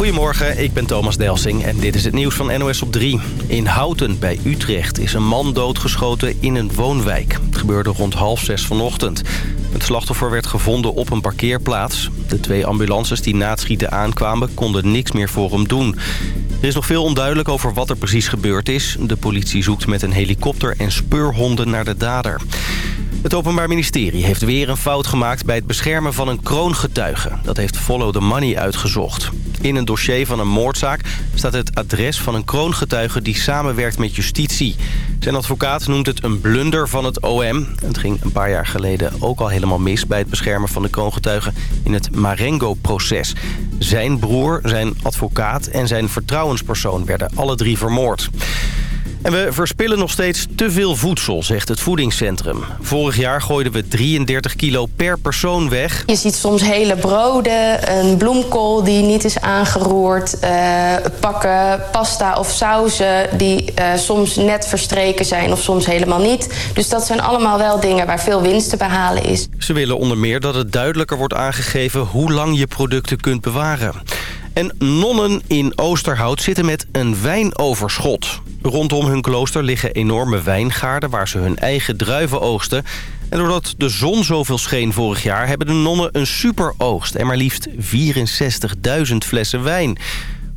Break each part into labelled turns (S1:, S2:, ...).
S1: Goedemorgen, ik ben Thomas Delsing en dit is het nieuws van NOS op 3. In Houten bij Utrecht is een man doodgeschoten in een woonwijk. Het gebeurde rond half zes vanochtend. Het slachtoffer werd gevonden op een parkeerplaats. De twee ambulances die na het schieten aankwamen konden niks meer voor hem doen. Er is nog veel onduidelijk over wat er precies gebeurd is. De politie zoekt met een helikopter en speurhonden naar de dader. Het Openbaar Ministerie heeft weer een fout gemaakt bij het beschermen van een kroongetuige. Dat heeft Follow the Money uitgezocht. In een dossier van een moordzaak staat het adres van een kroongetuige die samenwerkt met justitie. Zijn advocaat noemt het een blunder van het OM. Het ging een paar jaar geleden ook al helemaal mis bij het beschermen van de kroongetuigen in het Marengo-proces. Zijn broer, zijn advocaat en zijn vertrouwenspersoon werden alle drie vermoord. En we verspillen nog steeds te veel voedsel, zegt het voedingscentrum. Vorig jaar gooiden we 33 kilo per persoon weg.
S2: Je ziet soms hele broden, een bloemkool die niet is aangeroerd... Uh, pakken pasta of sauzen die uh, soms net verstreken zijn of soms helemaal niet. Dus dat zijn allemaal wel dingen waar veel winst te behalen is.
S1: Ze willen onder meer dat het duidelijker wordt aangegeven... hoe lang je producten kunt bewaren. En nonnen in Oosterhout zitten met een wijnoverschot. Rondom hun klooster liggen enorme wijngaarden waar ze hun eigen druiven oogsten. En doordat de zon zoveel scheen vorig jaar... hebben de nonnen een superoogst en maar liefst 64.000 flessen wijn.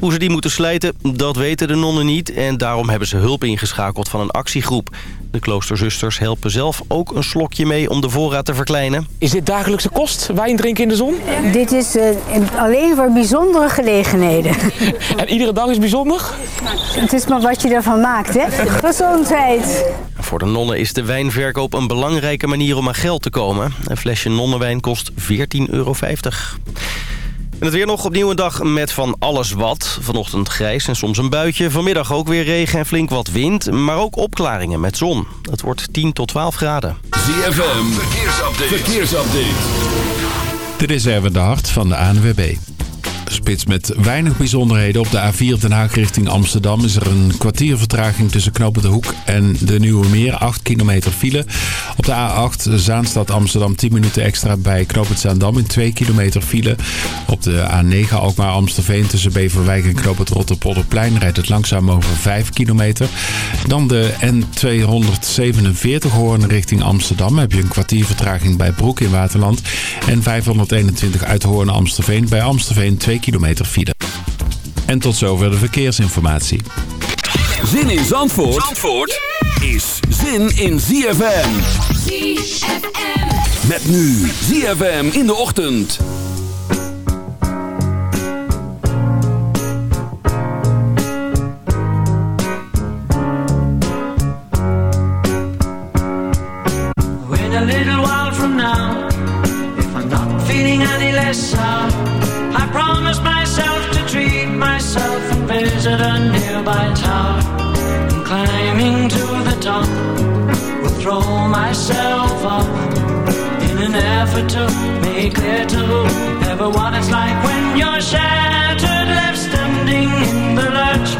S1: Hoe ze die moeten slijten, dat weten de nonnen niet... en daarom hebben ze hulp ingeschakeld van een actiegroep. De kloosterzusters helpen zelf ook een slokje mee om de voorraad te verkleinen.
S3: Is dit dagelijkse kost, wijn drinken in de zon?
S4: Dit is uh, alleen voor bijzondere gelegenheden.
S3: en iedere dag is bijzonder?
S4: Het is maar wat je ervan maakt, hè? Gezondheid.
S1: Voor de nonnen is de wijnverkoop een belangrijke manier om aan geld te komen. Een flesje nonnenwijn kost 14,50 euro. En het weer nog opnieuw een dag met van alles wat. Vanochtend grijs en soms een buitje. Vanmiddag ook weer regen en flink wat wind. Maar ook opklaringen met zon. Het wordt 10 tot 12 graden.
S5: ZFM, verkeersupdate. verkeersupdate.
S6: Dit is Erwin de Hart van de ANWB spits met weinig bijzonderheden. Op de A4 Den Haag richting Amsterdam is er een kwartier vertraging tussen Knopen de Hoek en de Nieuwe Meer. 8 kilometer file. Op de A8 Zaanstad Amsterdam 10 minuten extra bij Knopen Zaandam in 2 kilometer file. Op de A9 Alkmaar Amstelveen tussen Beverwijk en Knopen Rotterpolderplein rijdt het langzaam over 5 kilometer. Dan de N247 Hoorn richting Amsterdam heb je een kwartier vertraging bij Broek in Waterland. En 521 uit Hoorn Amstelveen bij Amstelveen 2 kilometer file. En tot zover de verkeersinformatie.
S5: Zin in Zandvoort, Zandvoort is zin in ZFM.
S7: ZFM.
S5: Met nu ZFM in de ochtend.
S8: I promise myself to treat myself and visit a nearby tower. And climbing to the top, will throw myself up in an effort to make clear to everyone it's like when you're shattered, left standing in the lurch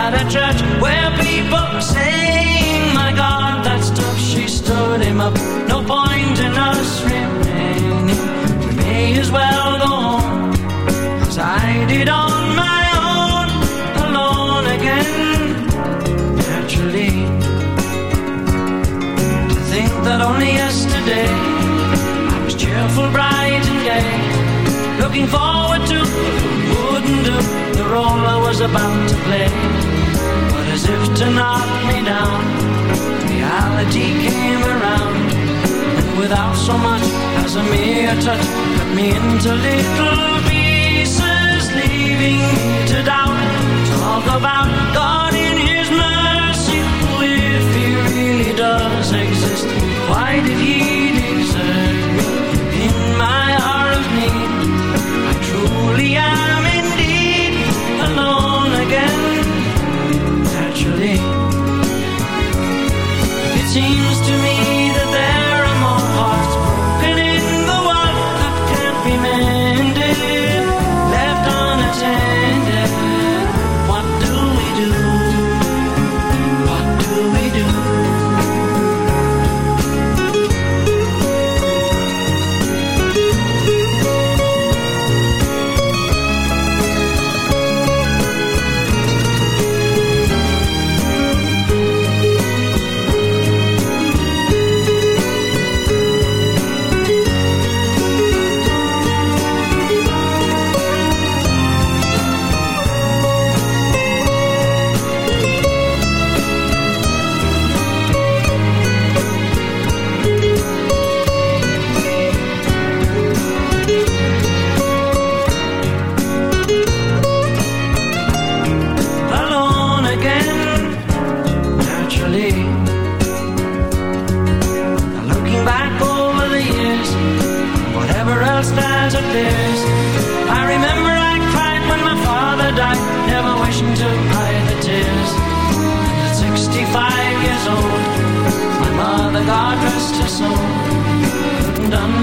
S8: at a church where people saying, My God, that stuff she stood him up. Did on my own, alone again. Naturally, to think that only yesterday I was cheerful, bright and gay, looking forward to wouldn't do the role I was about to play. But as if to knock me down, reality came around, and without so much as a mere touch, cut me into little pieces, leaving me to doubt. Talk about God in His mercy, if He really does exist. Why did He desert me in my hour of need? I truly am indeed alone again. Naturally, it seems to me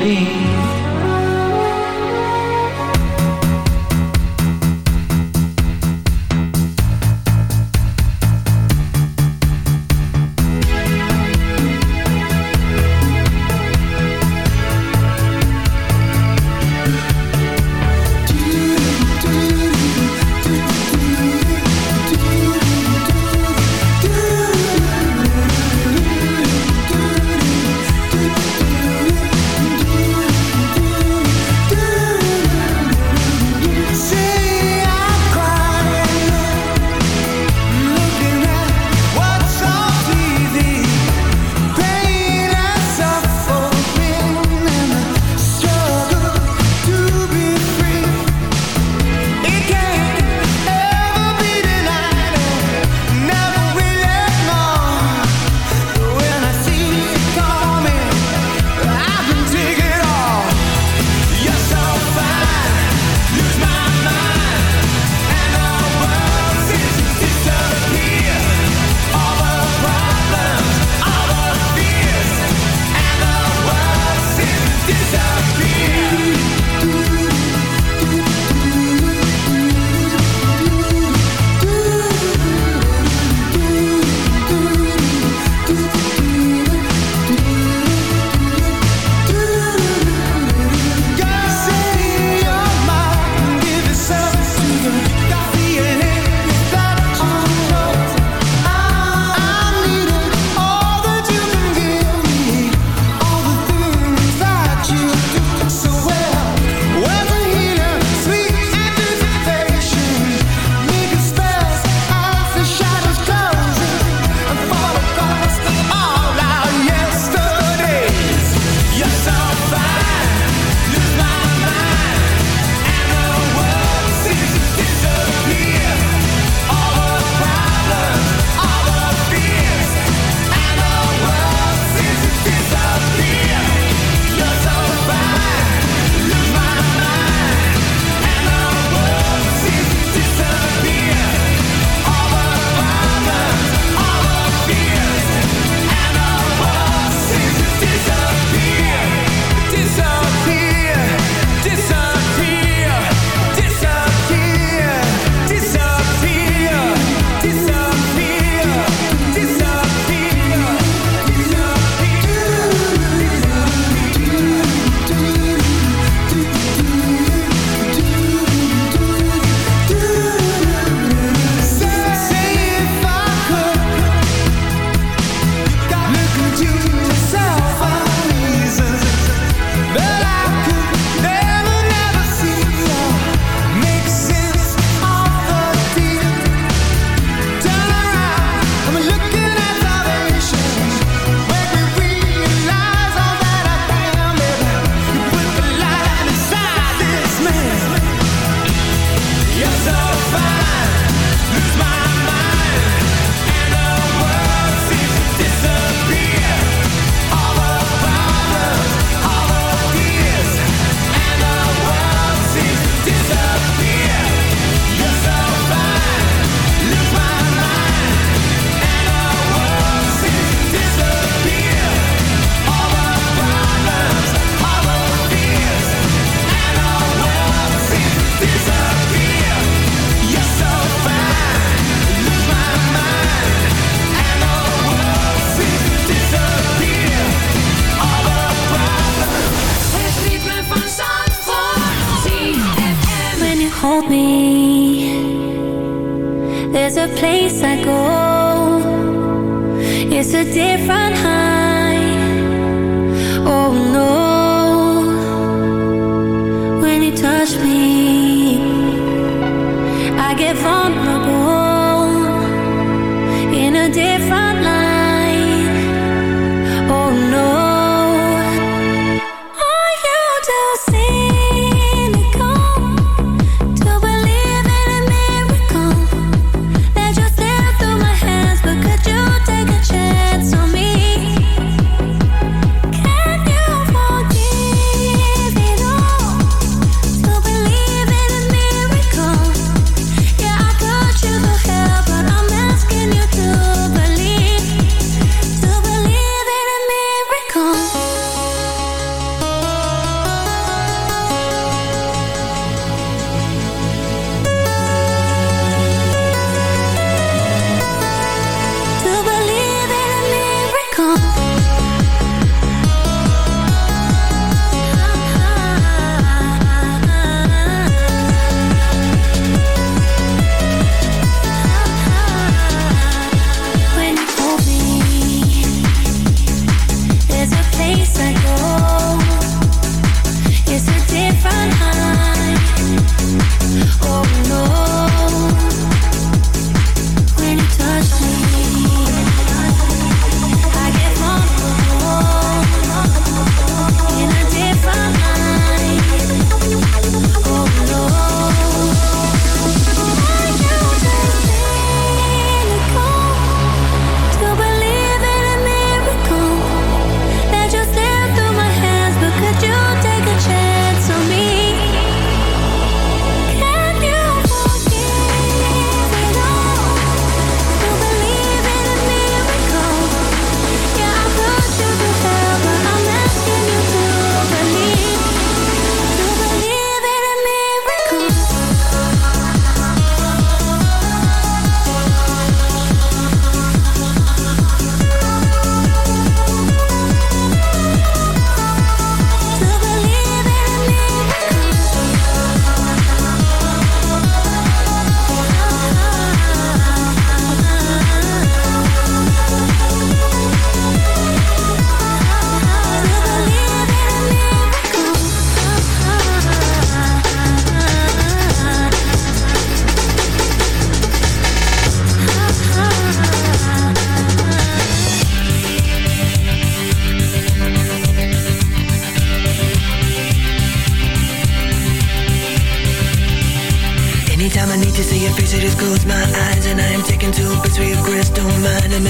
S9: Naturally.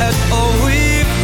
S9: at all we've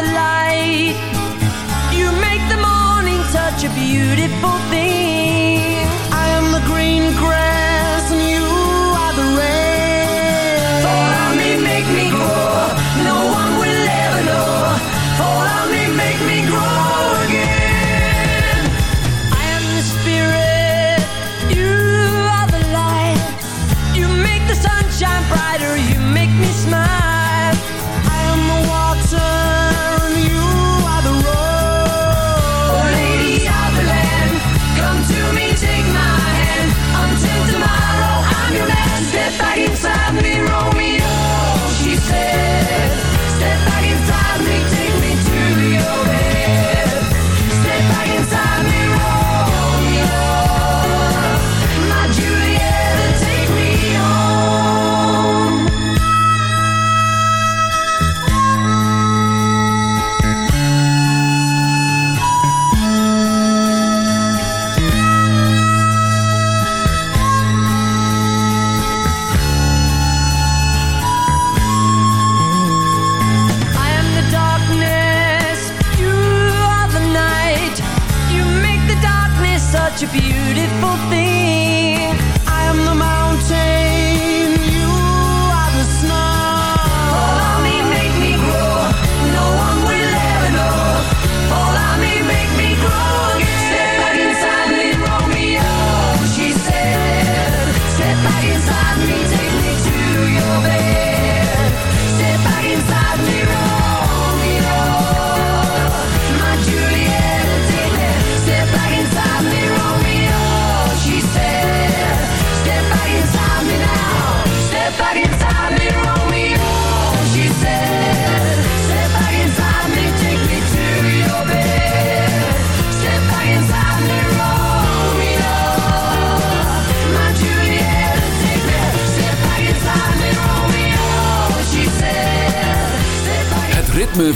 S9: the light. You make the morning such a beautiful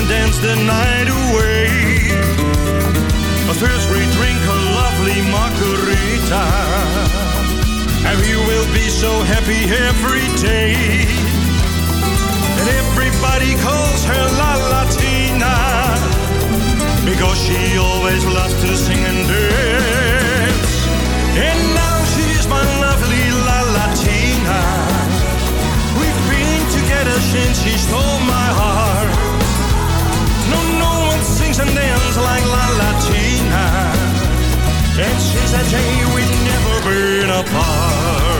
S7: and
S10: dance the night away. A Thursday drink, a lovely margarita. And you will be so happy every day. And everybody calls her La Latina. Because she always loves to sing and dance. And now she's my lovely La Latina. We've been together since she stole like La Latina. And she said, day we've never been apart.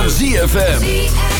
S9: Van ZFM.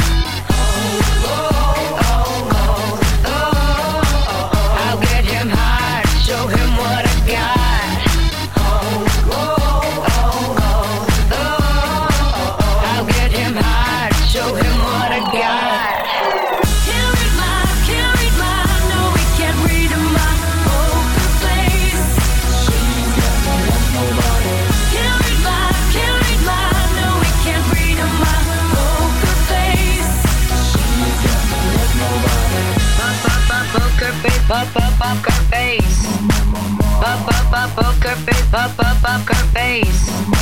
S11: poker face, pop, pop, poker face.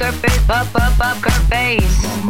S11: her face, pop, pop, pop, her face.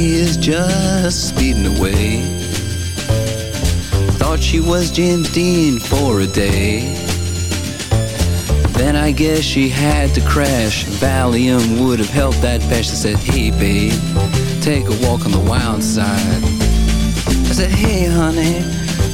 S12: Jackie is just speeding away. Thought she was James Dean for a day. Then I guess she had to crash. Valium would have helped that patch. I said, hey babe, take a walk on the wild side. I said, hey honey,